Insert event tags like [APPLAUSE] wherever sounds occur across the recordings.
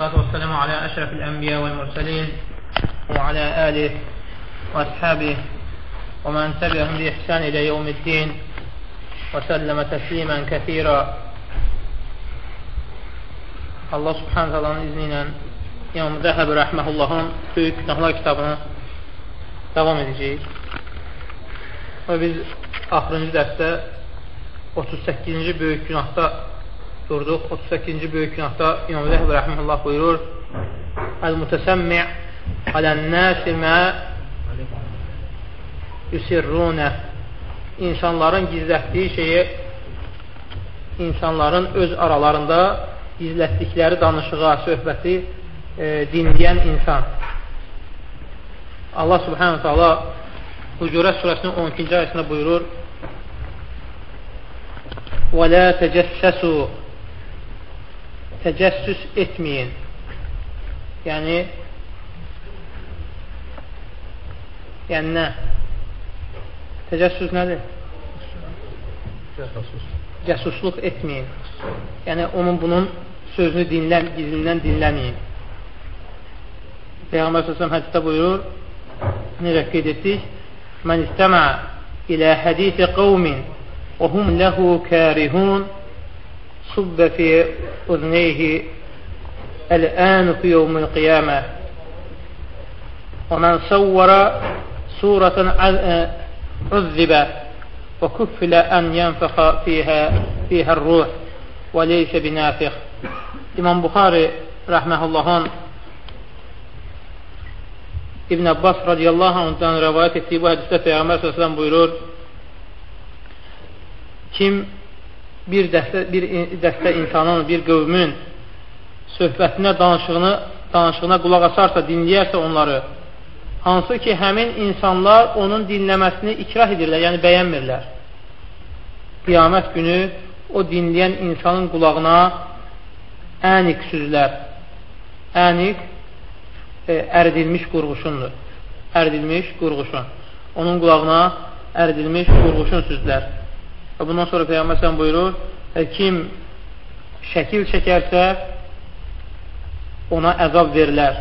والصلاة والسلام على أشرف الأنبياء والمرسلين وعلى آله وأصحابه ومن تبعهم بإحسان إلى يوم الدين وسلم تسليما كثيرا Allah subhanahu talanın izni ilə yanımda Həbi Rəhməhullahın Böyük Günahlar kitabını davam edəcəyik. Və biz axırıncı dərsdə 38-ci böyük günahda durduq. 38-ci böyük günahda İmam Zəhb rəhməhullah buyurur: "Əl-mütəsəmmi' alən-nasi mə yusirrunə" İnsanların gizlətdiyi şeyi insanların öz aralarında gizlətdikləri danışığa, söhbəti e, dinləyən insan. Allah subhanahu taala Hucurat surəsinin 12-ci ayəsində buyurur: "Və la təcəssəsu" təcəssüs etməyin. Yəni, yəni nə? Təcəssüs nədir? Cəsusluq. Cəsusluq etməyin. Yəni, onun bunun sözünü dinləm, gizlindən dinləməyin. Peyğəmbər səsəm hədisdə buyurur, necə qeyd etdik, Mən istəmə ilə hədisi qavmin və hum ləhu kərihun صب في أذنيه الآن في يوم القيامة ومن صور صورة عذب وكفل أن ينفخ فيها فيها الروح وليس بنافخ İmam Buxari rəhməhullahın İbn Abbas radiyallahu anhdan rəvayət etdiyi bu hədisdə Peyğəmbər s.ə.v buyurur kim bir dəstə, bir dəstə insanın, bir qövmün söhbətinə, danışığını, danışığına qulaq asarsa, dinləyərsə onları, hansı ki, həmin insanlar onun dinləməsini ikrah edirlər, yəni bəyənmirlər. Qiyamət günü o dinləyən insanın qulağına ənik süzlər. Ənik e, əridilmiş qurğuşundur. Əridilmiş qurğuşun. Onun qulağına əridilmiş qurğuşun süzlər. Və bundan sonra Peyğəmbər sən buyurur, kim şəkil çəkərsə, ona əzab verilər.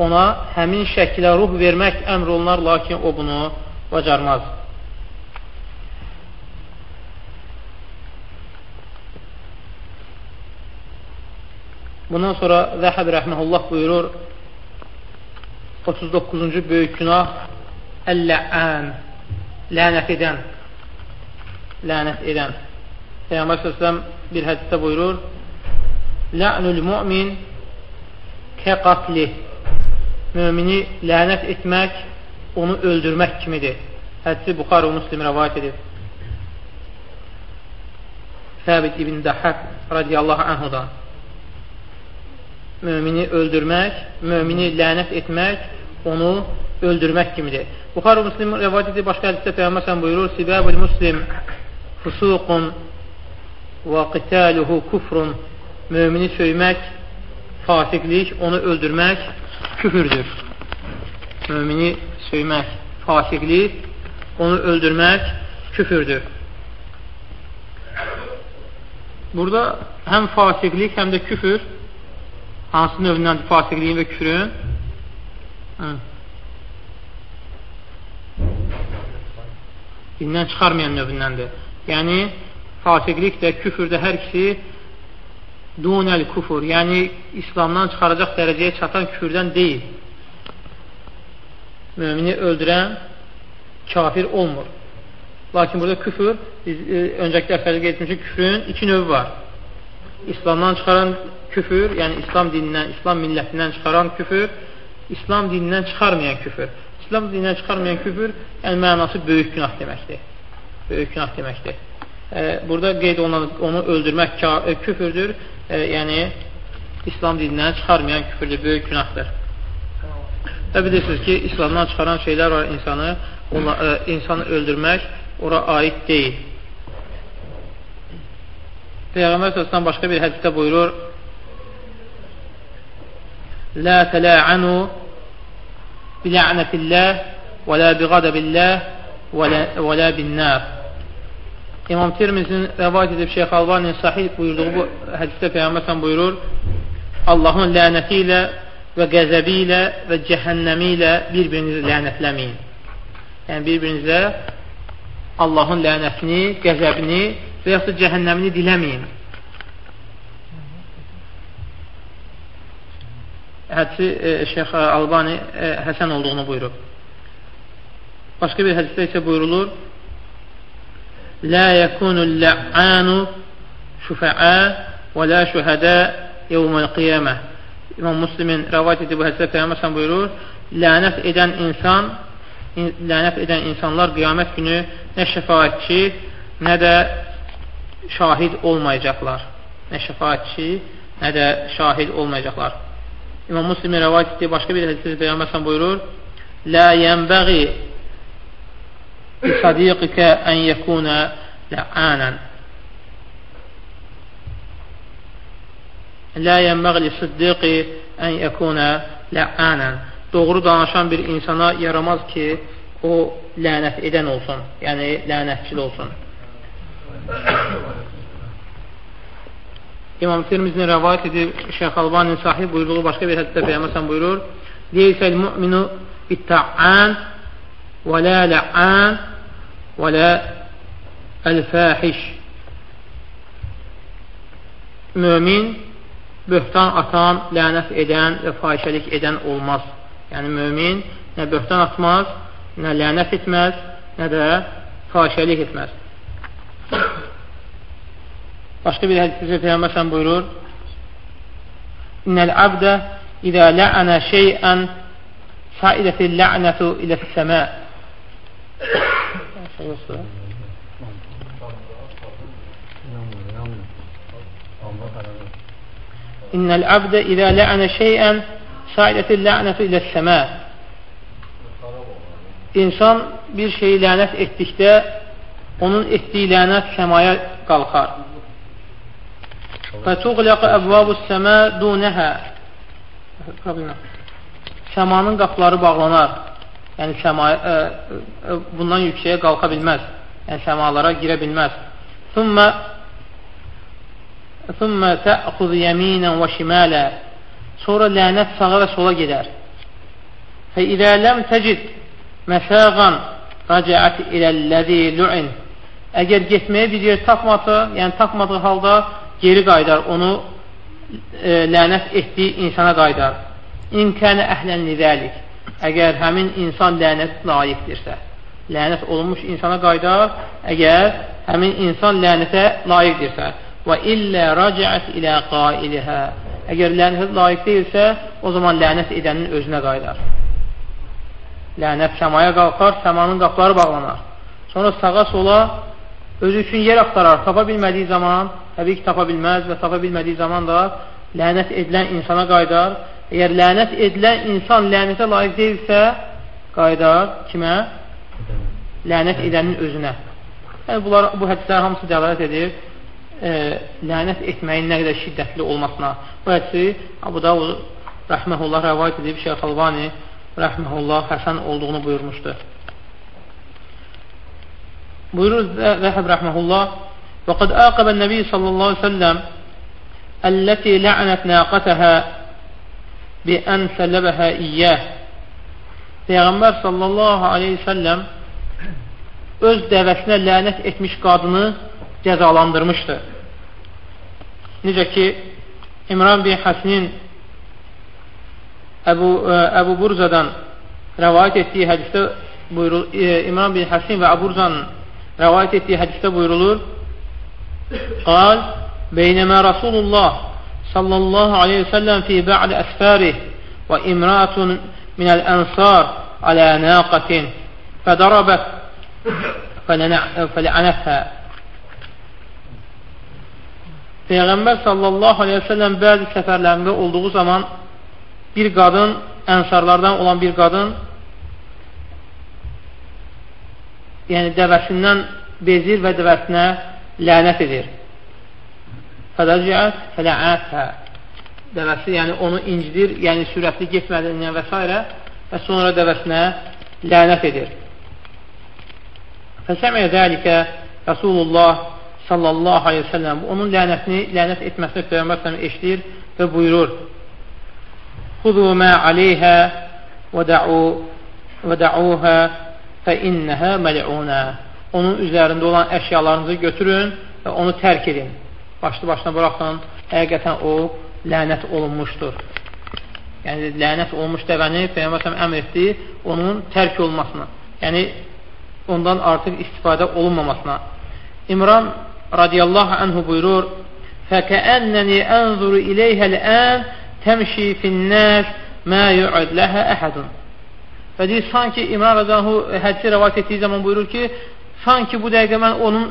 Ona həmin şəkilə ruh vermək əmr olunar, lakin o bunu bacarmaz. Bundan sonra Zəhəb rəhməhullah buyurur, 39-cu böyük günah Əllə'ən, lənət edən lənət edən. Peyğəmbər səsləm bir hədisdə buyurur, Lə'nül mümin kə qatli Mümini lənət etmək, onu öldürmək kimidir. Hədisi Buxarı Muslim rəvayət edir. Səbit ibn Dəhəb radiyallahu anhudan. Mümini öldürmək, mümini lənət etmək, onu öldürmək kimidir. Buxarı Muslim rəvayət edir, başqa hədisdə Peyğəmbər buyurur, Sibabul Muslim fusuqun və qitaluhu kufrun mümini söymək, fasiqlik, onu öldürmək küfürdür. Mümini söymək, fasiqlik, onu öldürmək küfürdür. Burada həm fasiqlik, həm də küfür hansı növündəndir fasiqliyin və küfrün? Hı. Dindən çıxarmayan növündəndir. Yəni, fasiqlik də, küfür də hər ikisi dunəl küfür, yəni İslamdan çıxaracaq dərəcəyə çatan küfürdən deyil. Mümini öldürən kafir olmur. Lakin burada küfür, biz e, öncəki dərslərdə qeyd etmişik, küfrün iki növü var. İslamdan çıxaran küfür, yəni İslam dinindən, İslam millətindən çıxaran küfür, İslam dinindən çıxarmayan küfür. İslam dinindən çıxarmayan küfür, yəni mənası böyük günah deməkdir böyük günah deməkdir. E, burada qeyd olunan onu öldürmək e, küfürdür, e, yəni İslam dinindən çıxarmayan küfürdür, böyük günahdır. Və bilirsiniz ki, İslamdan çıxaran şeylər var insanı, ona, e, insanı öldürmək ora aid deyil. Peyğəmbər sözdən başqa bir hədisdə buyurur, La tələ'anu bilə'nətilləh və la biqadabilləh və la binnər. İmam Tirmizin rəvayət edib Şeyx Albanin sahih buyurduğu bu hədisdə Peyğəmbər buyurur, Allahın lənəti ilə və qəzəbi ilə və cəhənnəmi ilə bir-birinizi lənətləməyin. Yəni, bir-birinizə Allahın lənətini, qəzəbini və yaxud da cəhənnəmini diləməyin. Hədisi e, Şeyx Albani e, Həsən olduğunu buyurub. Başqa bir hədisdə isə buyurulur Lə yəkunu lə'anu şüfəə və lə şühədə yevməl qiyamə. İmam Müslimin rəvayət edib bu hədisdə Peyğəmbər buyurur: Lənət edən insan, lənət edən insanlar qiyamət günü nə şəfaətçi, nə də şahid olmayacaqlar. Nə şəfaətçi, nə də şahid olmayacaqlar. İmam Müslimin rəvayət etdiyi başqa bir hədisdə Peyğəmbər buyurur: La yenbəği li sadiqikə ən yekuna la'anan Lə yənbəğli siddiqi ən yəkunə lə'anən. Doğru danışan bir insana yaramaz ki, o lənət edən olsun, yəni lənətçil olsun. [COUGHS] İmam Tirmizini rəvayət edib Şeyx Albanin sahib buyurduğu başqa bir həddə Peyyəməsən buyurur Leysəl mü'minu bitta'an və lə lə'an lə əl-fəhiş Mömin böhtan atan, lənət edən və fahişəlik edən olmaz. Yəni, mömin nə böhtan atmaz, nə lənət etməz, nə də fahişəlik etməz. Başqa bir hədisdə Peyğəmbər sən buyurur: İnnel abdə izə la'ana şey'an sa'idatil la'natu iləs səmə. İnnel abdə izə lə'ənə şeyən saidətil lə'nətü ilə səmə İnsan bir şeyi lənət etdikdə onun etdiyi lənət səmaya qalxar. Fətuğləqə əvvabus səmə dunəhə Səmanın qapıları bağlanar yəni səmaya, ə, e, ə, e, bundan yüksəyə qalxa bilməz, yəni səmalara girə bilməz. Thumma Thumma ta'khudhu yaminan wa shimala. Sonra lənət sağa və sola gedər. Fa idza lam tajid masaqan raja'at ila allazi lu'in. Əgər getməyə bir yer tapmadı, yəni tapmadığı halda geri qayıdar, onu e, lənət etdiyi insana qayıdar. İn kana ahlan lidalik. Əgər həmin insan lənət layiqdirsə, lənət olunmuş insana qaydar, əgər həmin insan lənətə layiqdirsə və illə racəət ilə qailihə əgər lənət layiq deyilsə, o zaman lənət edənin özünə qaydar. Lənət səmaya qalxar, səmanın qapları bağlanar. Sonra sağa sola özü üçün yer axtarar, tapa bilmədiyi zaman, təbii ki, tapa bilməz və tapa bilmədiyi zaman da lənət edilən insana qaydar. Əgər lənət edilən insan lənətə layiq deyilsə, qaydar kimə? Lənət edənin özünə. Yəni, bunlar, bu hədislər hamısı dəlalət edir e, lənət etməyin nə qədər şiddətli olmasına. Bu hədisi Abu Davud rəhməhullah rəvayət edib Şeyx Albani rəhməhullah Həsən olduğunu buyurmuşdu. Buyurur Zəhəb rəhməhullah qad aqəbə nəbi sallallahu aleyhi ve sellem əlləti lə'nət nəqətəhə bi ən səlləbəhə iyyəh Peyğəmbər sallallahu aleyhi ve sellem öz dəvəsinə lənət etmiş qadını cəzalandırmışdı. Necə ki, İmran bin Həsnin Əbu, e, Əbu Burzadan rəvayət etdiyi hədisdə buyurul, e, İmran bin Həsin və Əbu Burzanın rəvayət etdiyi hədisdə buyurulur Qal, Beynəmə Rasulullah sallallahu aleyhi ve sellem fi bə'li əsfərih və imratun minəl ənsar alə naqatin fədarabət fələnəthə Peyğəmbər sallallahu aleyhi ve sellem bəzi səfərlərində olduğu zaman bir qadın, ənsarlardan olan bir qadın yəni dəvəsindən bezir və dəvəsinə lənət edir. Fədəcət fələətə dəvəsi, yəni onu incidir, yəni sürətli getmədiyindən və s. və sonra dəvəsinə lənət edir. Fəsəmiyə dəlikə Rasulullah sallallahu aleyhi ve sellem onun lənətini, lənət etməsini Peyğəmbər sələm eşidir və buyurur. Xudu mə aleyhə və də'uhə fə innəhə məl'unə Onun üzərində olan əşyalarınızı götürün və onu tərk edin Başlı başına buraxın. Həqiqətən o lənət olunmuşdur. Yəni, lənət olmuş dəvəni Peyyəmbər əmr etdi onun tərk olmasına. Yəni, ondan artıq istifadə olunmamasına. İmran radiyallahu anhu buyurur فَكَأَنَّنِي أَنْظُرُ إِلَيْهَا الْآنِ تَمْشِي فِي النَّاسِ مَا يُعَدْ لَهَا أَحَدٌ Və deyir, sanki İmran Rəzanhu hədisi rəvat etdiyi zaman buyurur ki, sanki bu dəqiqə mən onun,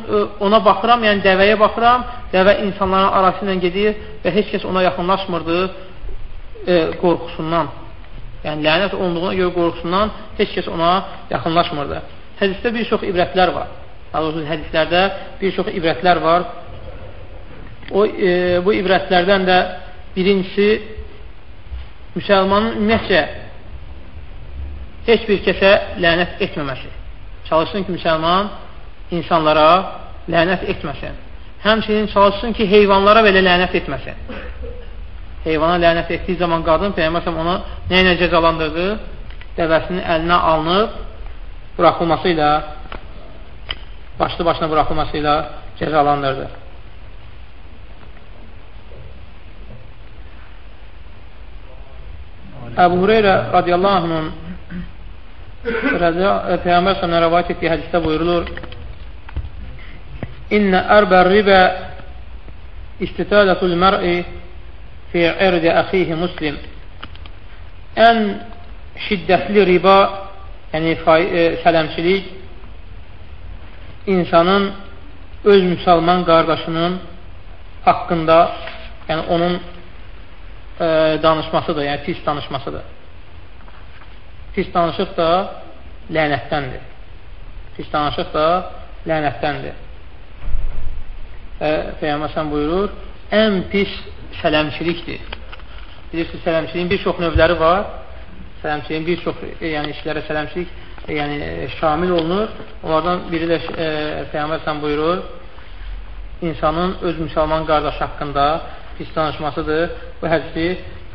ona baxıram, yəni dəvəyə baxıram, dəvə insanların arası ilə gedir və heç kəs ona yaxınlaşmırdı e, qorxusundan. Yəni, lənət olunduğuna görə qorxusundan heç kəs ona yaxınlaşmırdı. Hədisdə bir çox ibrətlər var. Daha doğrusu hədislərdə bir çox ibrətlər var. O, e, bu ibrətlərdən də birincisi müsəlmanın ümumiyyətcə heç bir kəsə lənət etməməsi. Çalışsın ki, müsəlman insanlara lənət etməsin. Həmçinin çalışsın ki, heyvanlara belə lənət etməsin. Heyvana lənət etdiyi zaman qadın Peyyəməsəm onu nə ilə cəzalandırdı? Dəvəsinin əlinə alınıb buraxılması ilə başlı başına buraxılması ilə cəzalandırdı. Əbu Hüreyrə radiyallahu anhın Peyğəmbər sənə rəvayət etdiyi hədisdə buyurulur İnnə ərbər ribə istitadətul mər'i fi irdi əxihi muslim ən şiddətli riba yəni e, sələmçilik insanın öz müsəlman qardaşının haqqında yəni onun e, danışmasıdır, yəni pis danışmasıdır. Pis danışıq da lənətdəndir. Pis danışıq da lənətdəndir. Və Peyyəməsən buyurur, ən pis sələmçilikdir. Bilirsiniz, sələmçiliyin bir çox növləri var. Sələmçiliyin bir çox e, yəni, işlərə sələmçilik e, yəni, şamil olunur. Onlardan biri də e, Peyyəməsən buyurur, insanın öz müsəlman qardaşı haqqında pis danışmasıdır. Bu hədisi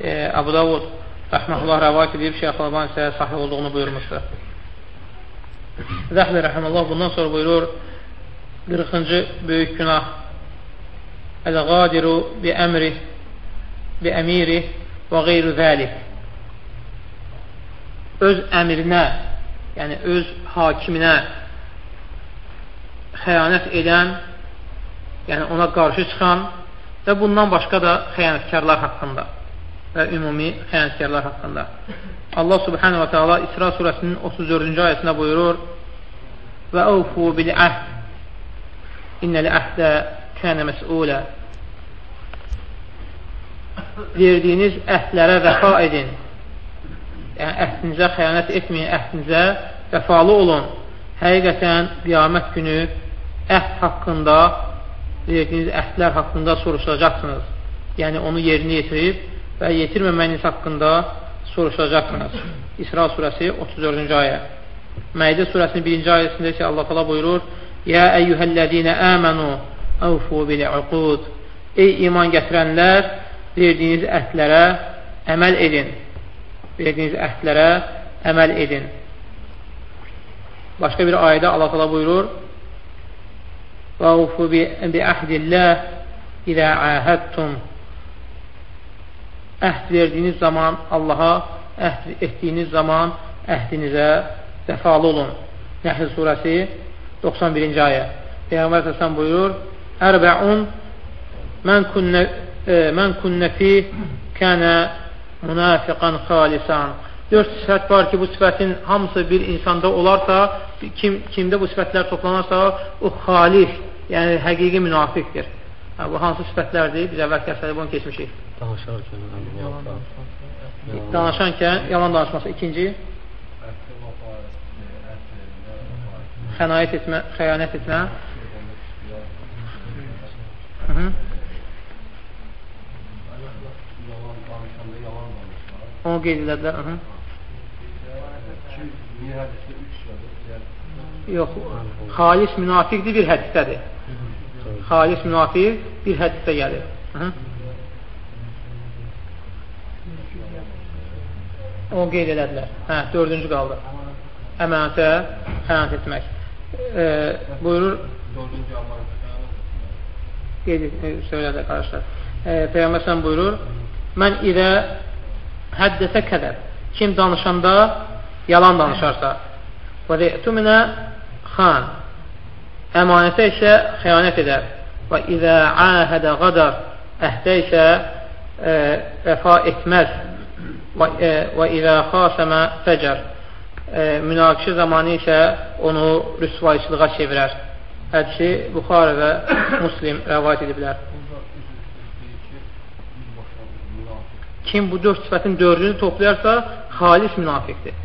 e, Abu Davud rəhməhullah rəvayət edib, Şeyh Alban isə sahih olduğunu buyurmuşdur. Zəhli rəhməllah bundan sonra buyurur 40-cı böyük günah Əmri bi əmiri və qeyru zəlik öz əmrinə yəni öz hakiminə xəyanət edən yəni ona qarşı çıxan və bundan başqa da xəyanətkarlar haqqında və ümumi xəyanətkarlar haqqında. Allah subhanahu wa ta'ala İsra surəsinin 34-cü ayəsində buyurur və əvfu bil əhd innəl əhdə kənə məs'ulə verdiyiniz əhdlərə vəfa edin. Yəni, əhdinizə xəyanət etməyin, əhdinizə vəfalı olun. Həqiqətən, qiyamət günü əhd haqqında verdiyiniz əhdlər haqqında soruşacaqsınız. Yəni, onu yerinə yetirib və yetirməməyiniz haqqında soruşacaqsınız. İsra surəsi 34-cü ayə. Məidə surəsinin birinci ayəsində isə Allah tala buyurur, Yə əyyuhəllədinə əmənu Əvfu bilə uqud. Ey iman gətirənlər, verdiyiniz əhdlərə əməl edin. Verdiyiniz əhdlərə əməl edin. Başqa bir ayədə Allah təala buyurur: "Və ufu bi əhdillah ilə ahadtum." Əhd verdiyiniz zaman Allaha əhd etdiyiniz zaman əhdinizə vəfalı olun. Nəhl surəsi 91-ci ayə. Peyğəmbər səsən buyurur: Ərbəun mən künnə, e, mən künnə fi kənə münafiqan xalisan. Dörd sifət var ki, bu sifətin hamısı bir insanda olarsa, kim, kimdə bu sifətlər toplanarsa, o xalis, yəni həqiqi münafiqdir. Hə, bu hansı sifətlərdir? Biz əvvəl kəsədə bunu keçmişik. Danışarkən, yalan danışmaq. Danışarkən, yalan danışması. İkinci, xənayət etmə, xəyanət etmə. Hı. Onu qeyd edədilər. Hı. Yox, xalis münafiqdir bir hədisdədir. Xalis münafiq bir hədisdə gəlir. -hı. Onu qeyd elədilər. Hə, dördüncü qaldı. Əmanətə xəyanət etmək. E, buyurur Dördüncü əmanət qeyd e, söylədi qardaşlar. E, Peyğəmbər sən buyurur, mən ilə həddəsə qədər kim danışanda yalan danışarsa və re'tumina xan əmanətə isə xəyanət edər və izə ahədə qadar əhdə isə e, vəfa etməz və, e, və izə xasəmə fəcər e, münaqişə zamanı isə onu rüsvayçılığa çevirər. Hədisi Buxarə və Muslim rəvayət ediblər. Kim bu dörd sifətin dördünü toplayarsa, xalis münafiqdir.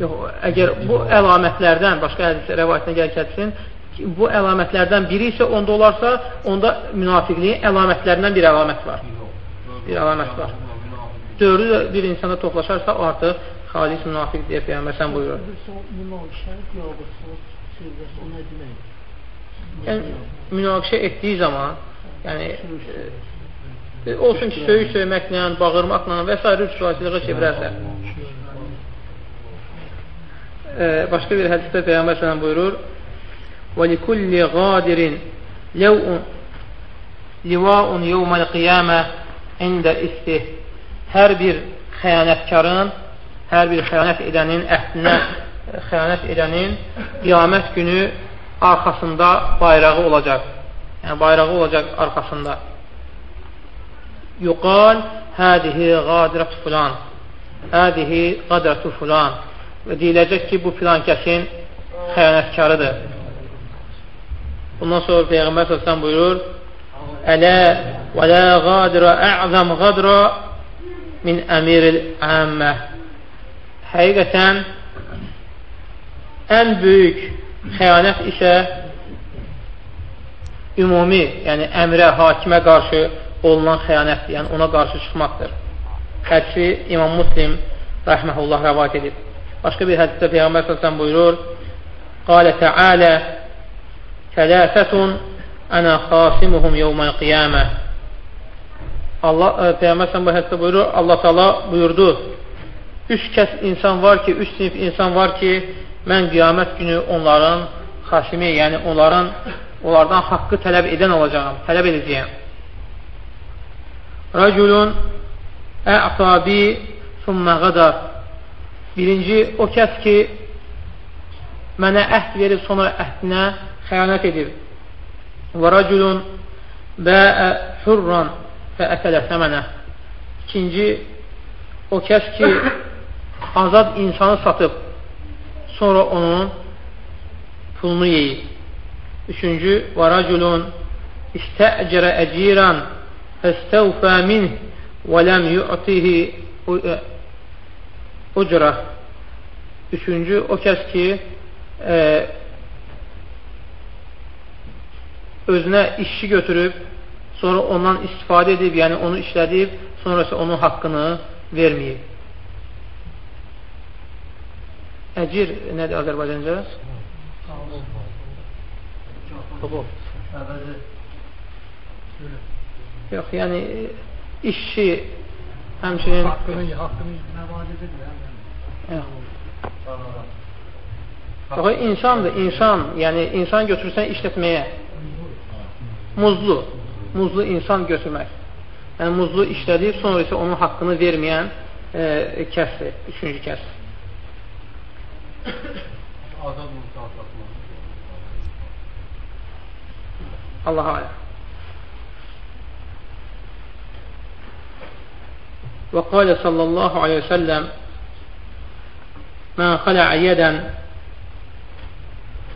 Yox, əgər bu əlamətlərdən, başqa hədis rəvayətinə gəlir kətsin, bu əlamətlərdən biri isə onda olarsa, onda münafiqliyin əlamətlərindən bir əlamət var. Bir əlamət var. Dördü bir insanda toplaşarsa, artıq xalis münafiq deyə Peyyəmbər sən buyurur. Yəni, münaqişə etdiyi zaman, yəni, e, olsun ki, söyüş söyməklə, bağırmaqla və s. rüsvasılığa çevirərsə. E, başqa bir hədisdə Peyyəmbər sən buyurur, وَلِكُلِّ غَادِرٍ لَوْءٌ لِوَاءٌ يَوْمَ الْقِيَامَةِ عِنْدَ istih Hər bir xəyanətkarın hər bir xəyanət edənin əhdinə xəyanət edənin qiyamət günü arxasında bayrağı olacaq. Yəni, bayrağı olacaq arxasında. Yuqal, hədihi qadirət fulan, hədihi qadirətü fulan və deyiləcək ki, bu filan kəsin xəyanətkarıdır. Bundan sonra Peyğəmbər səsən buyurur, Ələ və lə qadirə ə'zəm qadrə min əmiril əmmə həqiqətən ən böyük xəyanət isə ümumi, yəni əmrə, hakimə qarşı olunan xəyanətdir, yəni ona qarşı çıxmaqdır. Hədisi İmam Muslim rəhməhullah rəvat edib. Başqa bir hədisdə Peyğəmbər səsən buyurur, Qalə Tealə Tələfətun ənə xasimuhum yevməl qiyamə Allah, e, Peyğəmbər səsən bu hədisdə buyurur, Allah Teala buyurdu, üç kəs insan var ki, üç sinif insan var ki, mən qiyamət günü onların xasimi, yəni onların onlardan haqqı tələb edən olacağım, tələb edəcəyəm. Rəculun ə'tabi sümmə qadar Birinci, o kəs ki, mənə əhd verib, sonra əhdinə xəyanət edib. Və rəculun bəə hurran və əkələ səmənə. İkinci, o kəs ki, azad insanı satıb, sonra onun pulunu yeyib. Üçüncü, və rəculun istəcərə əcirən fəstəvfə minh və ləm yu'tihi ucra. Üçüncü, o kəs ki, e, özünə işçi götürüb, sonra ondan istifadə edib, yəni onu işlədib, sonrası onun haqqını verməyib. Əcir nədir Azərbaycanca? Yox, yəni işçi həmçinin haqqını, haqqını Yox, insandır, insan, yəni insan götürsən işlətməyə muzlu, muzlu insan götürmək. Yəni muzlu işlədib, sonra isə onun haqqını verməyən e, kəsdir, üçüncü kəs. [COUGHS] Allah aləm. وقال صلى الله عليه وسلم من خلع يدا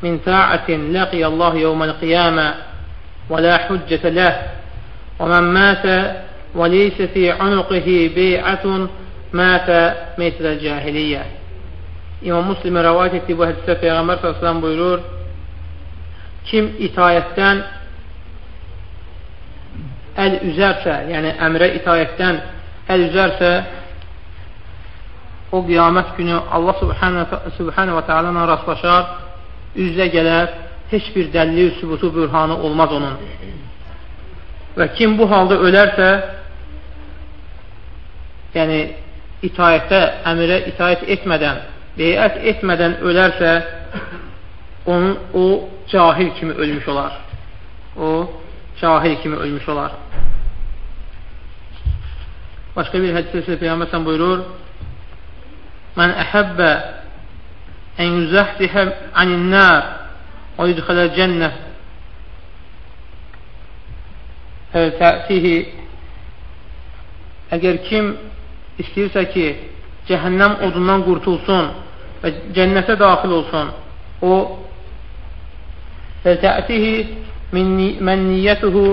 من ساعة لقي الله يوم القيامة ولا حجة له ومن مات وليس في عنقه بيعة mətə meytədə cahiliyyə. İmam Müslimə rəvayət etdiyi bu hədisdə Peyğəmbər s.ə.v buyurur, kim itayətdən əl üzərsə, yəni əmrə itayətdən əl üzərsə, o qiyamət günü Allah subhanə və teala ilə rastlaşar, üzlə gələr, heç bir dəlli, sübutu, bürhanı olmaz onun. və kim bu halda ölərsə, yəni itayətdə, əmirə itayət etmədən, beyət etmədən ölərsə, onun, o cahil kimi ölmüş olar. O, cahil kimi ölmüş olar. Başqa bir hədisdə Peyyəməsən buyurur, Mən əhəbbə ən yüzəhdihə anin nər və yudxələ cənnə tə'tihi əgər kim istəyirsə ki, cəhənnəm odundan qurtulsun və cənnətə daxil olsun. O fətətihi mənniyyətuhu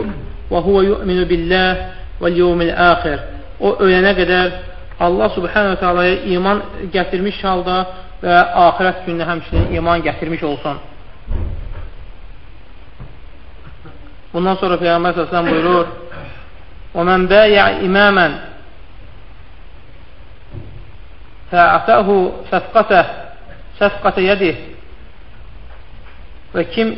və huwa yu'minu billah vəl yevmil axir. O ölənə qədər Allah subhanahu taalaya iman gətirmiş halda və axirət gününə həmçinin iman gətirmiş olsun. Bundan sonra Peyğəmbər səsən buyurur: "Və men bəyə imaman fa'atahu safqatahu şəfqətə yədi və kim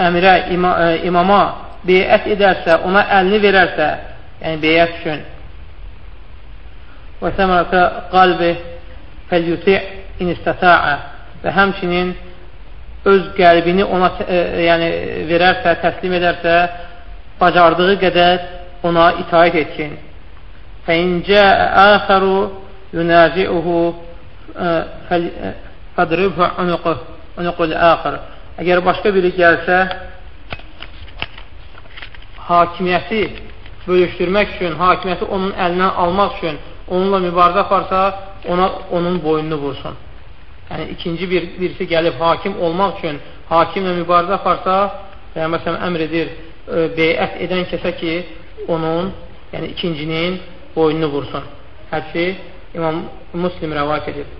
əmirə, ima, ə, imama beyət edərsə, ona əlini verərsə, yəni beyət üçün. Və səmərətə qalbi fəlyuti inistətəə və həmçinin öz qəlbini ona e, ə, yəni verərsə, təslim edərsə, bacardığı qədər ona itaət etsin. Fəincə əxəru yunaciuhu fədribhu unuqul əxər. Əgər başqa biri gəlsə, hakimiyyəti bölüşdürmək üçün, hakimiyyəti onun əlindən almaq üçün onunla mübarizə aparsa, ona onun boynunu vursun. Yəni, ikinci bir, birisi gəlib hakim olmaq üçün hakimlə mübarizə aparsa, yəni, məsələn, əmr edir, e, beyət edən kəsə ki, onun, yəni ikincinin boynunu vursun. Hədsi İmam Muslim rəvat edir.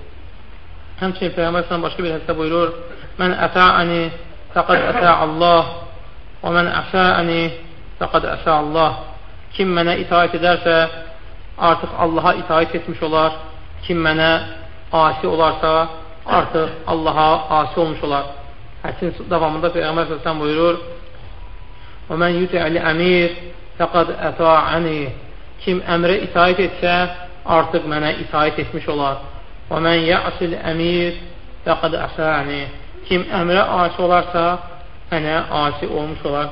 Həmçinin Peyğəmbər başqa bir hədsə buyurur, Mən ətəəni fəqəd ətə Allah və mən əşəəni fəqəd əşə Allah. Kim mənə itaət edərsə, artıq Allaha itaət etmiş olar. Kim mənə asi olarsa, artıq Allaha asi olmuş olar. Həsin davamında Peyğəmbər səsən buyurur, Və mən yutə'li əmir fəqad əta'əni Kim əmrə itaət etsə, artıq mənə itaət etmiş olar. Və mən yəsil əmir fəqad əsəni Kim əmrə asi olarsa, mənə asi olmuş olar.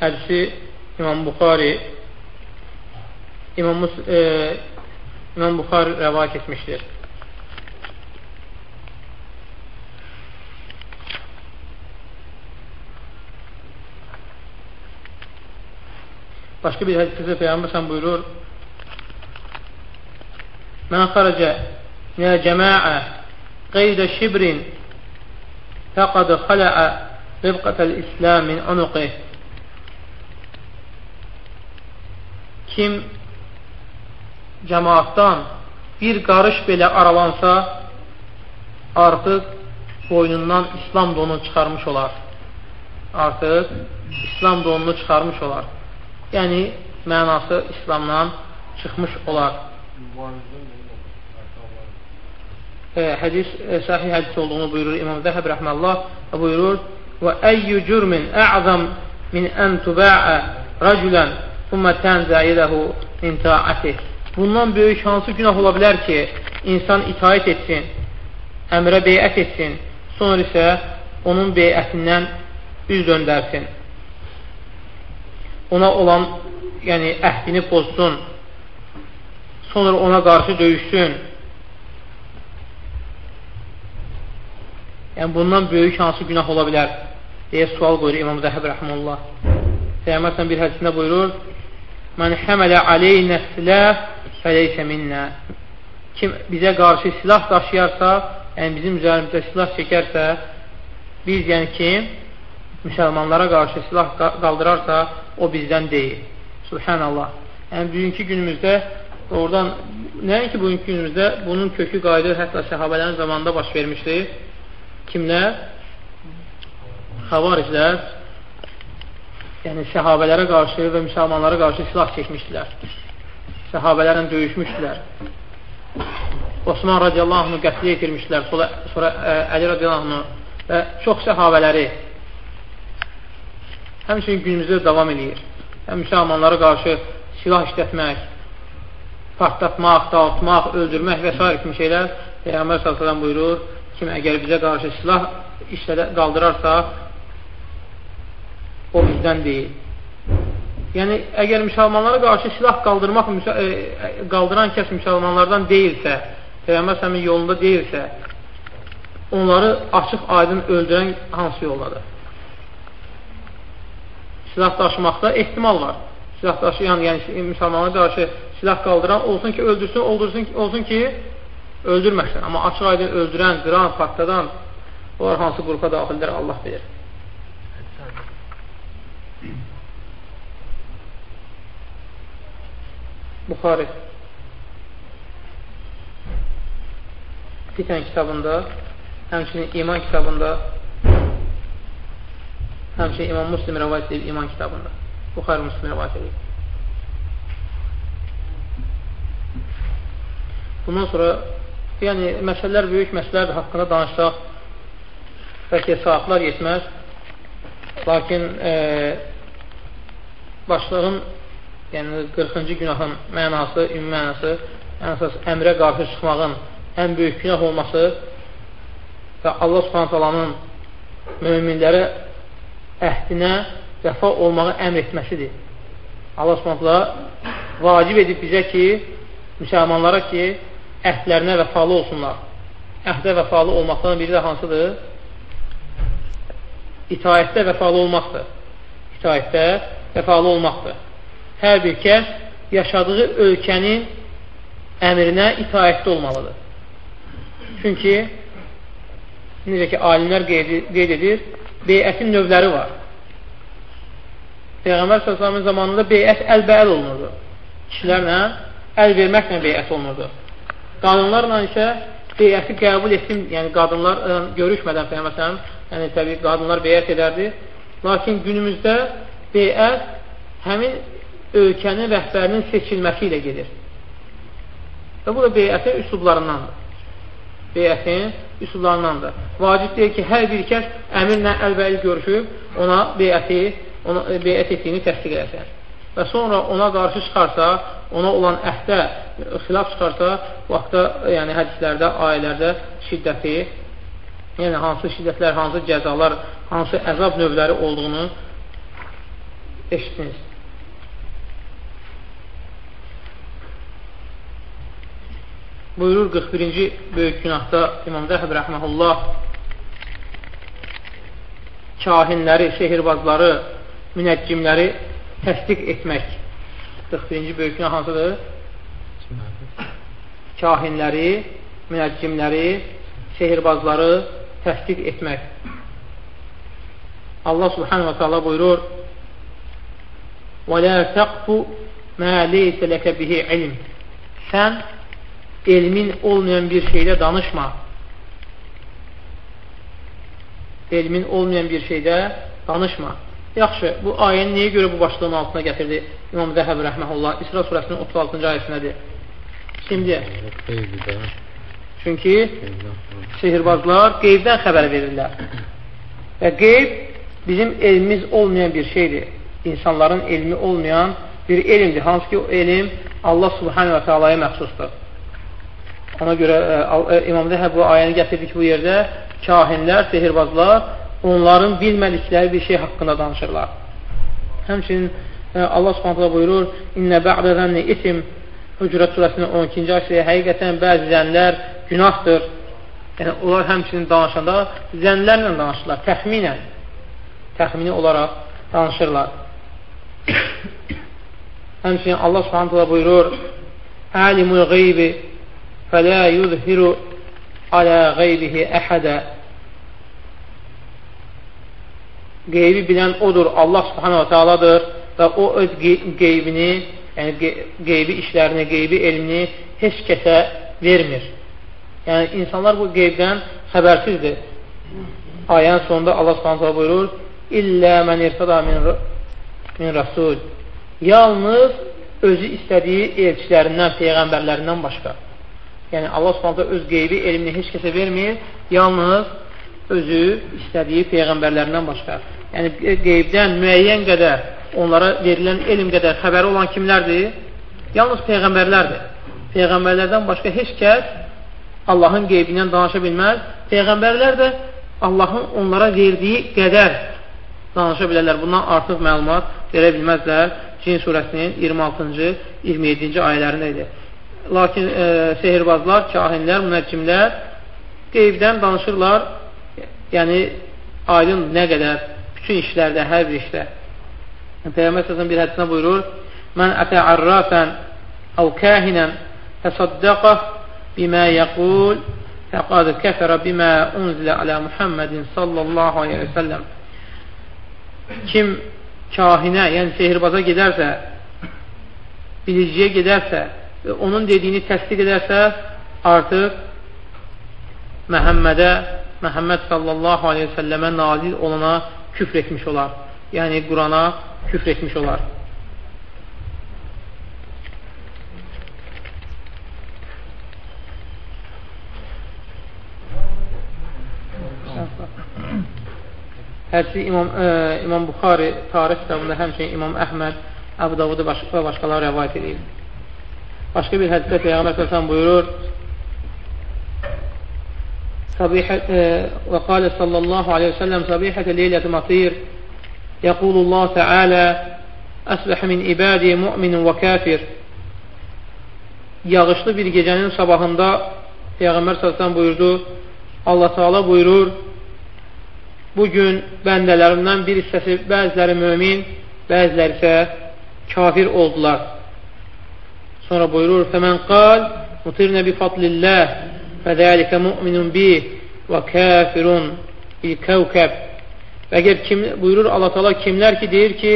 Hədisi İmam Buxari İmam, e, İmam Buxari rəvayət etmişdir. Başqa bir hədisdə Peyğəmbər sən buyurur, Mən xarəcə minə cəmaə qeydə şibrin fəqad xaləə ribqətəl İslam min unuqih Kim cəmaatdan bir qarış belə aralansa, artıq boynundan İslam donunu çıxarmış olar. Artıq İslam donunu çıxarmış olar yəni mənası İslamdan çıxmış olar. E, hədis, e, sahih hədis olduğunu buyurur İmam Zəhəb rəhməllah buyurur və əyyü cürmin ə'zam min ən tubə'ə rəculən thumma tənzəyiləhu min ta'atih Bundan böyük hansı günah ola bilər ki, insan itaət etsin, əmrə beyət etsin, sonra isə onun beyətindən üz döndərsin ona olan yəni əhdini pozsun, sonra ona qarşı döyüşsün. Yəni, bundan böyük hansı günah ola bilər? deyə sual qoyur İmam Zəhəb rəhməllah. Peyyəməsən bir hədisində buyurur, Mən həmələ aleynə silah fəleysə minnə. Kim bizə qarşı silah daşıyarsa, yəni bizim üzərimizdə silah çəkərsə, biz yəni kim müsəlmanlara qarşı silah qaldırarsa, o bizdən deyil. Subhanallah. Yəni, bugünkü günümüzdə oradan, nəinki bugünkü günümüzdə bunun kökü qaydı hətta səhabələrin zamanında baş vermişdir. Kimlər? Xavariclər yəni səhabələrə qarşı və müsəlmanlara qarşı silah çəkmişdilər. Səhabələrlə döyüşmüşdülər. Osman radiyallahu anhını qətlə yetirmişdilər. Sonra, sonra ə, Əli radiyallahu anhını və çox səhabələri həmçinin günümüzdə davam edir. Həm müsəlmanlara qarşı silah işlətmək, partlatmaq, dağıtmaq, öldürmək və s. kimi şeylər Peyğəmbər s.ə.v buyurur, kim əgər bizə qarşı silah işlədə, qaldırarsa, o bizdən deyil. Yəni, əgər müsəlmanlara qarşı silah qaldırmaq, e, qaldıran kəs müsəlmanlardan deyilsə, Peyğəmbər s.ə.v yolunda deyilsə, onları açıq aydın öldürən hansı yoldadır? Silah daşımaqda ehtimal var. Silah daşıyan, yəni müsəlmanlara qarşı silah qaldıran olsun ki, öldürsün, olsun, olsun ki, öldürməsin. Amma açıq aydın öldürən, qıran, partladan onlar hansı qrupa daxildir, Allah bilir. Buxari Fitən kitabında, həmçinin iman kitabında, həmçinin İmam Muslim rəvayət edib iman kitabında. Buxari Muslim rəvayət edib. Bundan sonra yəni məsələlər böyük məsələlər haqqında danışsaq bəlkə saatlar yetməz. Lakin e, başlığın yəni 40-cı günahın mənası, ümumi mənası, ən əsas əmrə qarşı çıxmağın ən böyük günah olması və Allah subhanət müminlərə əhdinə vəfa olmağı əmr etməsidir. Allah subhanət vacib edib bizə ki, müsəlmanlara ki, əhdlərinə vəfalı olsunlar. Əhdə vəfalı olmaqdan biri də hansıdır? İtaətdə vəfalı olmaqdır. İtaətdə vəfalı olmaqdır hər bir kəs yaşadığı ölkənin əmrinə itaətdə olmalıdır. Çünki necə ki, alimlər qeyd edir, beyətin növləri var. Peyğəmbər s.ə.v zamanında beyət əl-bəəl olunurdu. Kişilərlə əl verməklə beyət olunurdu. Qadınlarla isə beyəti qəbul etdim, yəni qadınlar ə, görüşmədən Peyğəmbər yəni təbii qadınlar beyət edərdi. Lakin günümüzdə beyət həmin ölkənin rəhbərinin seçilməsi ilə gedir. Və bu da beyətin üslublarındandır. Beyətin üslublarındandır. Vacib deyil ki, hər bir kəs əmirlə əlbəli görüşüb, ona beyəti, ona beyət etdiyini təsdiq edəsən. Və sonra ona qarşı çıxarsa, ona olan əhdə xilaf çıxarsa, vaxtda, yəni hədislərdə, ayələrdə şiddəti, yəni hansı şiddətlər, hansı cəzalar, hansı əzab növləri olduğunu eşitdiniz. buyurur 41-ci böyük günahda İmam Zəhəb rəhməhullah kahinləri, şehirbazları, münəccimləri təsdiq etmək. 41-ci böyük günah hansıdır? Kahinləri, münəccimləri, şehirbazları təsdiq etmək. Allah subhanahu wa ta'ala buyurur وَلَا تَقْفُ مَا لَيْسَ لَكَ بِهِ عِلْمٍ Sən elmin olmayan bir şeydə danışma. Elmin olmayan bir şeydə danışma. Yaxşı, bu ayəni nəyə görə bu başlığın altına gətirdi? İmam Zəhəb rəhməhullah İsra surəsinin 36-cı ayəsindədir. Şimdi, çünki sihirbazlar qeybdən xəbər verirlər. Və qeyb bizim elmimiz olmayan bir şeydir. İnsanların elmi olmayan bir elmdir. Hansı ki, o elm Allah subhanə və teala'ya məxsusdur. Ona görə ə, e, e, İmam Zəhəb bu ayəni gətirdi ki, bu yerdə kahinlər, sehirbazlar onların bilmədikləri bir şey haqqında danışırlar. Həmçinin e, Allah subhanətlə buyurur, İnnə bə'də zənni isim Hücrət surəsinin 12-ci ayəsində həqiqətən bəzi zənlər günahdır. Yəni, onlar həmçinin danışanda zənlərlə danışırlar, təxminən, təxmini olaraq danışırlar. [COUGHS] həmçinin Allah subhanətlə buyurur, Əlimul qeybi fələ yudhiru alə qeybihi əhədə Qeybi bilən odur, Allah subhanahu teala'dır və o öz qeybini, yəni qeybi işlərini, qeybi elmini heç kəsə vermir. Yəni, insanlar bu qeybdən xəbərsizdir. Ayənin sonunda Allah subhanahu buyurur, İllə mən irtada min, min rasul. Yalnız özü istədiyi elçilərindən, peyğəmbərlərindən başqa. Yəni, Allah subhanətə öz qeybi elmini heç kəsə vermir, yalnız özü istədiyi peyğəmbərlərindən başqa. yəni qeybdən müəyyən qədər onlara verilən elm qədər xəbəri olan kimlərdir? Yalnız Peyğəmbərlərdir. Peyğəmbərlərdən başqa heç kəs Allahın qeybindən danışa bilməz. Peyğəmbərlər də Allahın onlara verdiyi qədər danışa bilərlər. Bundan artıq məlumat verə bilməzlər. Cin surəsinin 26-cı, 27-ci ayələrində idi. Lakin e, sehirbazlar, kahinlər, münəccimlər qeybdən danışırlar. Yəni, aydın nə qədər bütün işlərdə, hər bir işdə. Peyğəmbər səsən bir hədisində buyurur, Mən ətə ərrafən əv kəhinən fəsaddəqəh bimə yəqul fəqad kəfərə bimə unzilə alə Muhammedin sallallahu aleyhi və səlləm kim kahinə, yəni sehirbaza gedərsə, biliciyə gedərsə və onun dediyini təsdiq edərsə, artıq Məhəmmədə, Məhəmməd sallallahu aleyhi və səlləmə nazil olana küfr etmiş olar. Yəni, Qurana küfr etmiş olar. Hərçi İmam, ə, e, İmam Buxari tarix kitabında həmçinin İmam Əhməd, Əbu Davudu və başqaları rəvayət edib. Başqa bir hədisdə Peyğəmbər səsən buyurur, صبيحة وقال صلى الله عليه وسلم صبيحة ليلة مطير يقول الله تعالى أصبح من ibadi mu'minun və kafir Yağışlı bir gecənin sabahında Peyğəmbər sallallahu buyurdu Allah Teala buyurur bugün bəndələrimdən bir hissəsi bəziləri mömin, bəziləri isə kafir oldular. Sonra buyurur, Fəmən qal, mutirnə bi fadlilləh, fədəlikə müminun bi və kafirun bil kəvkəb. Və əgər kim, buyurur Allah Taala kimlər ki, deyir ki,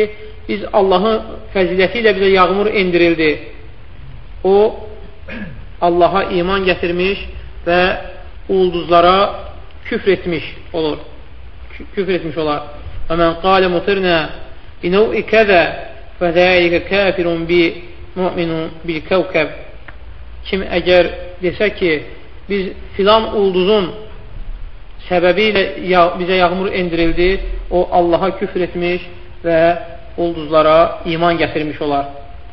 biz Allahın fəziləti ilə bizə yağmur indirildi. O, Allaha iman gətirmiş və ulduzlara küfr etmiş olur küfr etmiş olar. Və mən qalə mutirnə binəv'i kəzə fədəlikə kəfirun bi müminun bil kəvkəb kim əgər desə ki, biz filan ulduzun sebebiyle ya, bize yağmur indirildi, o Allaha küfür etmiş və ulduzlara iman gətirmiş olar.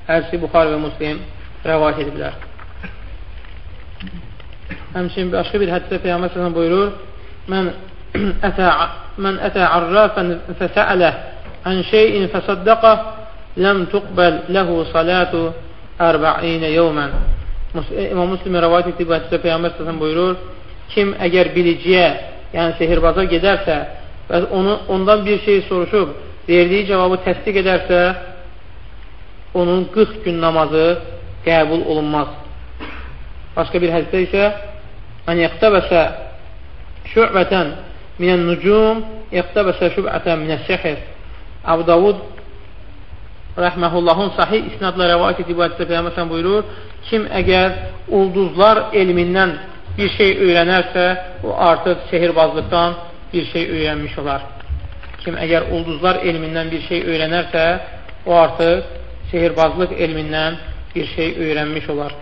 Hərsi Buxar və Muslim rəvayət ediblər. Həmçinin başqa bir hədisdə Peyğəmbər sallallahu buyurur: "Mən ətə mən ətə arrafan fəsələ an şeyin fəsaddaqa lam tuqbal lehu salatu 40 yawman." İmam Müslim rəvayət etdiyi bu hədisdə Peyğəmbər səsən buyurur, kim əgər biliciyə, yəni sehirbaza gedərsə və onu, ondan bir şey soruşub, verdiyi cavabı təsdiq edərsə, onun 40 gün namazı qəbul olunmaz. Başqa bir hədisdə isə, Ən yəqtəbəsə şübətən minən nucum iqtəbəsə şübətən minə səhir. Abu Davud rəhməhullahın sahih isnadla rəvayət edib hədisdə Peyğəmbər buyurur, kim əgər ulduzlar elmindən bir şey öyrənərsə, o artıq sehirbazlıqdan bir şey öyrənmiş olar. Kim əgər ulduzlar elmindən bir şey öyrənərsə, o artıq sehirbazlıq elmindən bir şey öyrənmiş olar.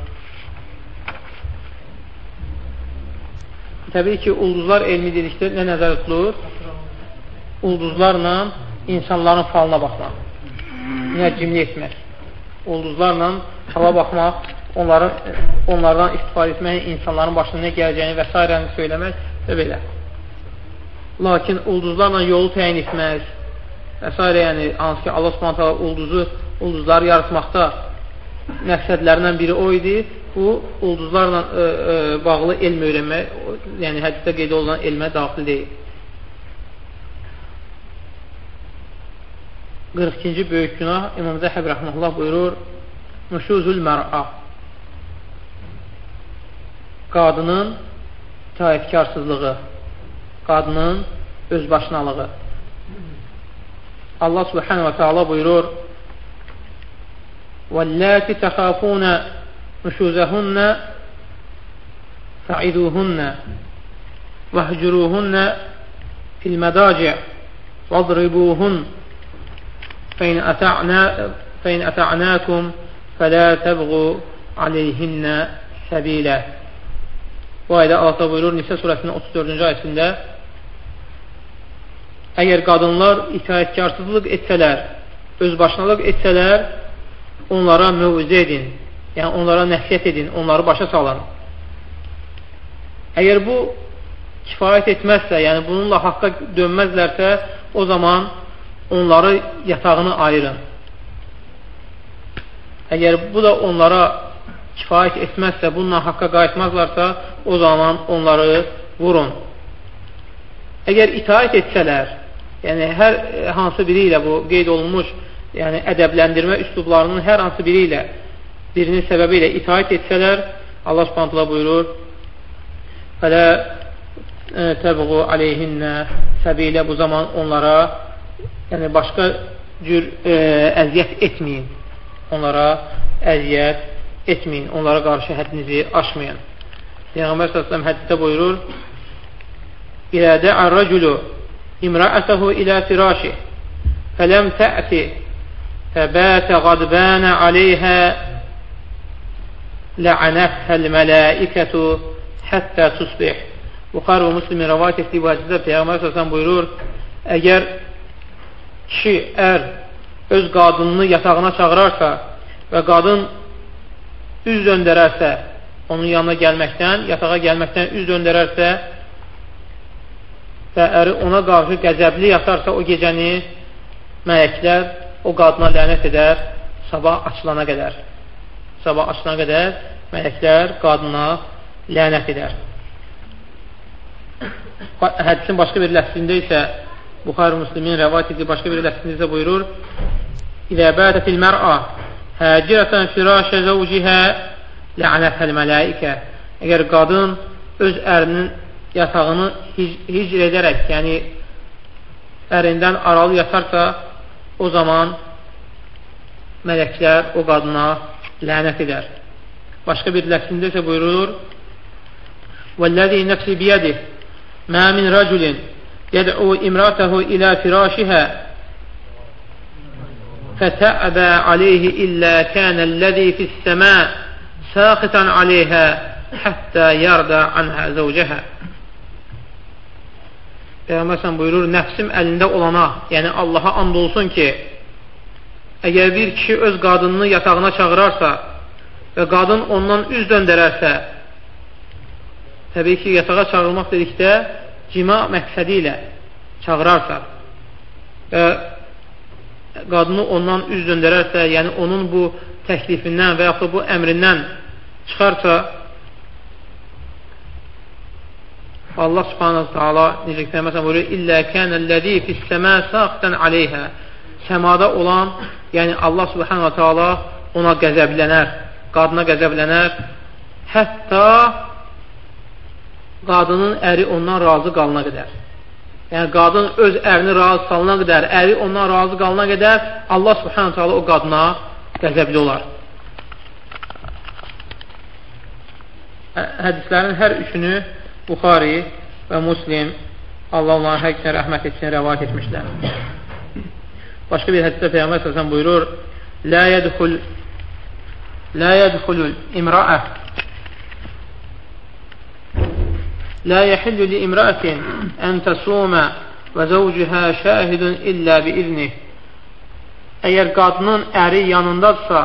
Təbii ki, ulduzlar elmi dedikdə nə nəzər tutulur? Ulduzlarla insanların falına baxmaq. Müəccimli etmək. Ulduzlarla fala baxmaq, onların, onlardan istifadə etmək, insanların başına nə gələcəyini və s. söyləmək və belə. Lakin ulduzlarla yolu təyin etmək və s. yəni hansı ki, Allah subhanətə ulduzu, ulduzları yaratmaqda məqsədlərindən biri o idi. Bu, ulduzlarla ə, e, ə, e, bağlı elm öyrənmək, yəni hədisdə qeyd olunan elmə daxil deyil. 42-ci böyük günah İmam Zəhəb rəhməllah buyurur Nüşuzul mər'a Qadının itaətkarsızlığı qadının özbaşınalığı Allah subhanə və teala buyurur وَاللَّاتِ تَخَافُونَ نُشُوزَهُنَّ فَعِذُوهُنَّ وَهْجُرُوهُنَّ فِي الْمَدَاجِعِ وَاضْرِبُوهُنَّ فَإِنْ, أتعنا فَإِنْ أَتَعْنَاكُمْ فَلَا تَبْغُوا عَلَيْهِنَّ سَبِيلًا Bu ayda Allah buyurur Nisə surəsinin 34-cü ayəsində əgər qadınlar itaətkarsızlıq etsələr, özbaşınalıq etsələr, onlara mövzə edin, yəni onlara nəsiyyət edin, onları başa salın. Əgər bu kifayət etməzsə, yəni bununla haqqa dönməzlərsə, o zaman onları yatağını ayırın. Əgər bu da onlara kifayət etməzsə, bununla haqqa qayıtmazlarsa, o zaman onları vurun. Əgər itaət etsələr, yəni hər hansı biri ilə bu qeyd olunmuş yəni ədəbləndirmə üslublarının hər hansı biri ilə birinin səbəbi ilə itaət etsələr, Allah subhanətlə buyurur, Fələ e, təbğu aleyhinnə səbilə bu zaman onlara yəni başqa cür e, əziyyət etməyin. Onlara əziyyət etməyin. Onlara qarşı həddinizi aşmayın. Peyğəmbər s.ə.v hədisdə buyurur, İlə də'ə rəculü imra'ətəhu ilə firashih fələm tə'ti fəbətə qadbənə aleyhə lə'ənəthəl mələikətü həttə tusbih. Buxar və Müslimin rəvayət etdiyi bu hədisdə Peyğəmbər s.ə.v buyurur, əgər kişi, ər öz qadınını yatağına çağırarsa və qadın üz döndərərsə, onun yanına gəlməkdən, yatağa gəlməkdən üz döndərərsə və əri ona qarşı qəzəbli yatarsa o gecəni mələklər o qadına lənət edər sabah açılana qədər. Sabah açılana qədər mələklər qadına lənət edər. Hədisin başqa bir ləfsində isə Buxarı Müslimin rəvat etdiyi başqa bir ləfsində isə buyurur İlə bədətil mər'a həcirətən firəşə zəvcihə lə'nətəl mələikə Əgər qadın öz ərinin yatağını hic hicr edərək, yəni ərindən aralı yatarsa, o zaman mələklər o qadına lənət edər. Başqa bir ləfsində isə buyurulur وَالَّذِي نَفْسِ بِيَدِهِ مَا مِنْ رَجُلٍ يَدْعُو إِمْرَأَتَهُ إِلَى فِرَاشِهَا فتأبى عليه إلا كان الذي في السماء ساخطا عليها حتى يرضى عنها زوجها Peyğəmbər buyurur, nəfsim əlində olana, yəni Allaha and olsun ki, əgər bir kişi öz qadınını yatağına çağırarsa və qadın ondan üz döndərərsə, təbii ki, yatağa çağırmaq dedikdə cima məqsədi ilə çağırarsa və qadını ondan üz döndərərsə, yəni onun bu təklifindən və yaxud bu əmrindən çıxarsa, Allah subhanahu ta'ala necə ki, məsələn, buyuruyor, İllə kənəlləzi fissəmə saqdən aleyhə Səmada olan, yəni Allah subhanahu ta'ala ona qəzəblənər, qadına qəzəblənər, hətta qadının əri ondan razı qalına qədər. Yəni, qadın öz ərini razı salına qədər, əri ondan razı qalına qədər Allah subhanətə Allah o qadına qəzəbli olar. Hədislərin hər üçünü Buxari və Muslim Allah onların həqiqətən rəhmət etsin, rəvat etmişlər. Başqa bir hədisdə Peyyəmbər səsən buyurur, Lə yədxul Lə yədxulul imra'ə لا يحل لامرأة أن تصوم və zəvcühə şəhidun illə bi izni Əgər qadının əri yanındadsa,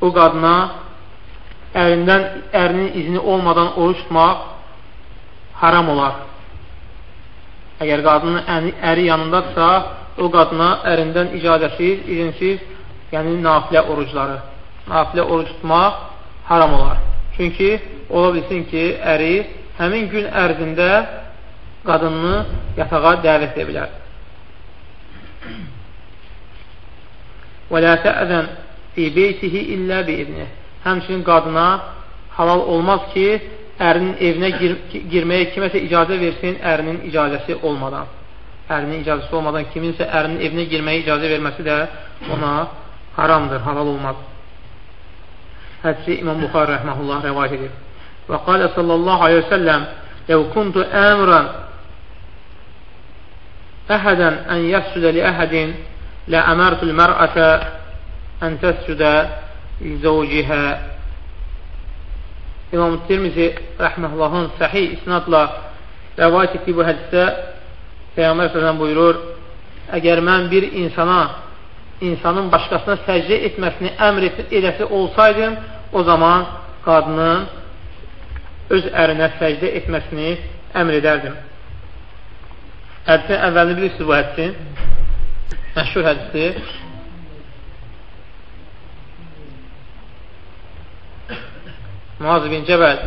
o qadına ərindən, ərinin izni olmadan oruç tutmaq haram olar. Əgər qadının əri, əri yanındadsa, o qadına ərindən icazəsiz, izinsiz, yəni nafilə orucları, nafilə oruc tutmaq haram olar. Çünki ola bilsin ki, əri həmin gün ərzində qadınını yatağa dəvət edə bilər. Və lə təəzən fi beytihi illə bi idnih. Həmçinin qadına halal olmaz ki, ərinin evinə gir girməyə kiməsə icazə versin, ərinin icazəsi olmadan. Ərinin icazəsi olmadan kiminsə ərinin evinə girməyə icazə verməsi də ona haramdır, halal olmaz. Hədisi İmam Buxar rəhməhullah rəvayət edir. Və qalə sallallahu aleyhi və səlləm Ləv kuntu əmrən əhədən ən yəssüdə li əhədin lə əmərtul mərətə ən təssüdə zəvcihə İmam Tirmizi rəhməhullahın səhih isnadla rəvayət etdiyi bu hədisdə Peyğəmbər sələm buyurur, əgər mən bir insana, insanın başqasına səcdə etməsini əmr eləsi olsaydım, o zaman qadının öz ərinə səcdə etməsini əmr edərdim. Hədisin əvvəlini bilirsiniz bu hədisin. Məşhur hədisdir. Muaz bin Cəbəl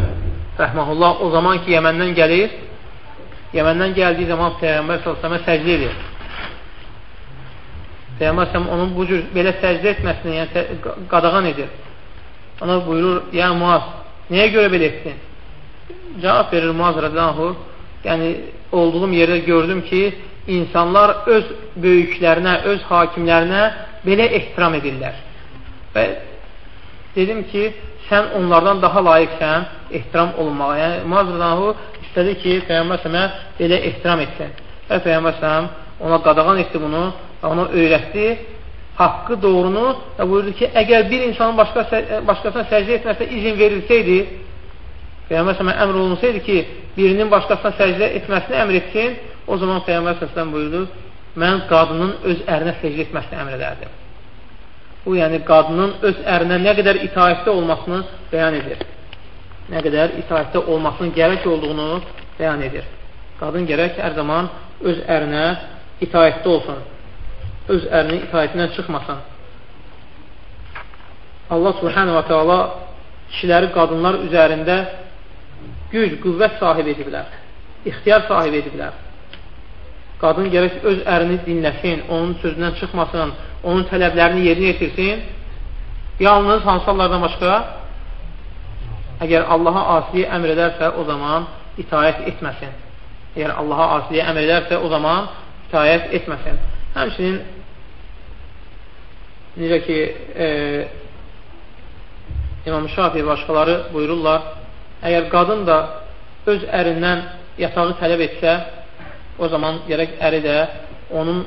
rəhməhullah o zaman ki, Yəməndən gəlir, Yəməndən gəldiyi zaman Peyğəmbər s.ə.və səcdə edir. Peyğəmbər s.ə.v onun bu cür belə səcdə etməsini yəni, qadağan edir. Ona buyurur, ya Muaz, niyə görə belə etdin? Cavab verir Muaz rəzəlahu, yəni olduğum yerdə gördüm ki, insanlar öz böyüklərinə, öz hakimlərinə belə ehtiram edirlər. Və dedim ki, sən onlardan daha layiqsən ehtiram olunmağa. Yəni, Mazrınahu istədi ki, Peyyambər sələmə belə ehtiram etsin. Və Peyyambər sələm ona qadağan etdi bunu ona öyrətdi haqqı doğrunu və buyurdu ki, əgər bir insanın başqa, başqasına səcdə etməsə izin verilsəydi, Peyyambər sələmə əmr olunsaydı ki, birinin başqasına səcdə etməsini əmr etsin, o zaman Peyyambər sələm buyurdu, mən qadının öz ərinə səcdə etməsini əmr edərdim. Bu, yəni qadının öz ərinə nə qədər itaətdə olmasını bəyan edir. Nə qədər itaətdə olmasının gərək olduğunu bəyan edir. Qadın gərək hər zaman öz ərinə itaətdə olsun. Öz ərinin itaətindən çıxmasın. Allah subhanə və teala kişiləri qadınlar üzərində güc, qüvvət sahib ediblər. İxtiyar sahib ediblər. Qadın gərək öz ərini dinləsin, onun sözündən çıxmasın, onun tələblərini yerinə yetirsin. Yalnız hansı hallardan başqa? Əgər Allaha asiliyə əmr edərsə, o zaman itayət etməsin. Əgər Allaha asiliyə əmr edərsə, o zaman itayət etməsin. Həmçinin necə ki, e, İmam Şafi başqaları buyururlar, əgər qadın da öz ərindən yatağı tələb etsə, o zaman gərək əri də onun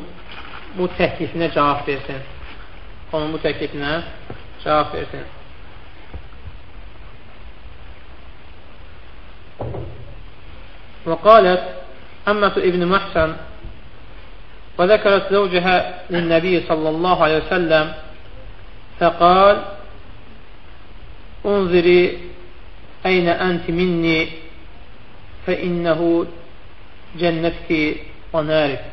bu təklifinə cavab versin. Onun bu təklifinə cavab versin. وقالت أمة ابن محسن وذكرت زوجها للنبي صلى الله عليه وسلم فقال انظري أين أنت مني فإنه جنتك ونارك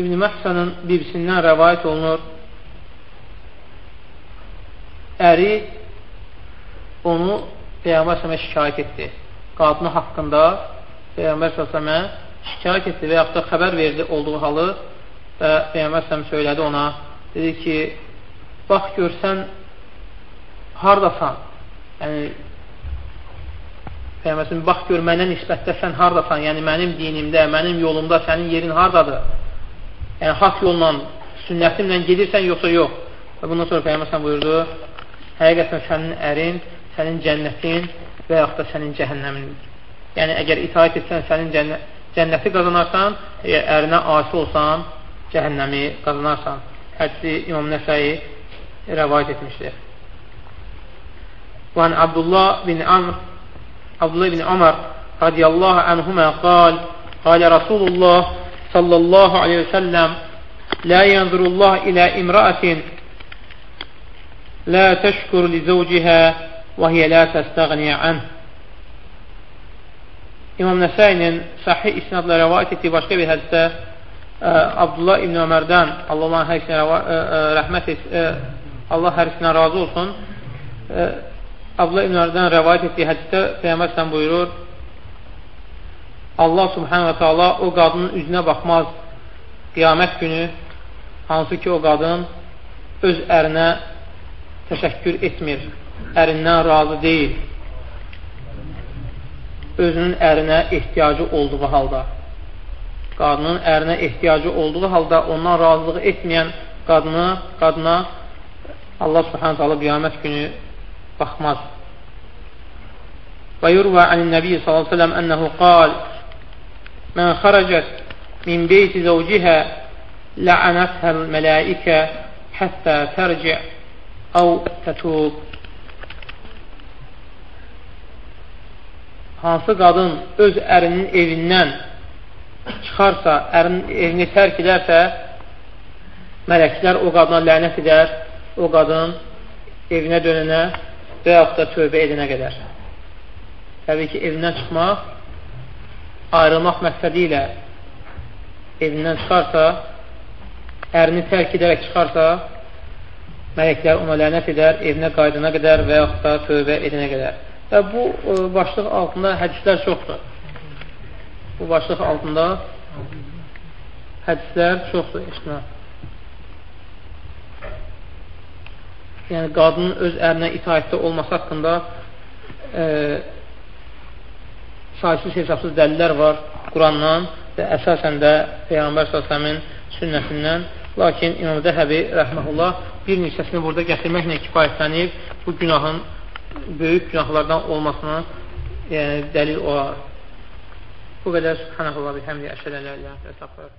İbn-i Məhsənin bibisindən rəvayət olunur. Əri onu Peyyambər səmə şikayət etdi. Qadını haqqında Peyyambər səmə şikayət etdi və yaxud da xəbər verdi olduğu halı və Peyyambər səm söylədi ona, dedi ki, bax görsən, hardasan? Yəni, Peyyambər bax gör, mənə nisbətdə sən hardasan? Yəni, mənim dinimdə, mənim yolumda sənin yerin hardadır? yəni haqq yolla, sünnətimlə gedirsən, yoxsa yox. Və bundan sonra Peyyəməsən buyurdu, həqiqətən sənin ərin, sənin cənnətin və yaxud da sənin cəhənnəmin. Yəni, əgər itaət etsən, sənin cənnə, cənnəti qazanarsan, əgər ərinə asi olsan, cəhənnəmi qazanarsan. Hədisi İmam Nəsəyi rəvayət etmişdir. Və Abdullah bin Amr Abdullah bin Amr radiyallahu anhumə qal qalə Rasulullah sallallahu aleyhi və səlləm La yanzurullah ilə imra'atin La təşkur li zəvcihə və hiyə la təstəğniyə ən İmam Nəsəyinin sahih isnadla rəvayət etdiyi başqa bir hədisdə Abdullah ibn Ömərdən Allah Allah hər isinə rəhmət etsin Allah hər isinə razı olsun. Abdullah ibn Ömərdən rəvayət etdiyi hədisdə Peyyəmbər buyurur Allah subhanə və teala o qadının üzünə baxmaz qiyamət günü, hansı ki o qadın öz ərinə təşəkkür etmir, ərindən razı deyil, özünün ərinə ehtiyacı olduğu halda, qadının ərinə ehtiyacı olduğu halda ondan razılıq etməyən qadını, qadına Allah subhanət hala qiyamət günü baxmaz. Və yurva ən-Nəbi sallallahu aleyhi ve sellem ənəhu qal من خرجت من بيت زوجها لعنتها الملائكة حتى ترجع أو تتوب hansı qadın öz ərinin evindən çıxarsa, ərinin evini tərk edərsə, mələklər o qadına lənət edər, o qadın evinə dönənə və yaxud da tövbə edənə qədər. Təbii ki, evindən çıxmaq, ayrılmaq məqsədi ilə evindən çıxarsa, ərini tərk edərək çıxarsa, mələklər ona lənət edər, evinə qaydana qədər və yaxud da tövbə edənə qədər. Və bu e, başlıq altında hədislər çoxdur. Bu başlıq altında hədislər çoxdur. İştına. Yəni, qadının öz ərinə itaətdə olması haqqında e, saysız hesabsız dəlillər var Qurandan və əsasən də Peyğəmbər s.ə.v-in sünnəsindən. Lakin İmam Dəhəbi rəhməhullah bir neçəsini burada gətirməklə kifayətlənib bu günahın böyük günahlardan olmasına yəni, dəlil olar. Bu qədər Subhanəllah və həmdə əşələlərlə və təxvə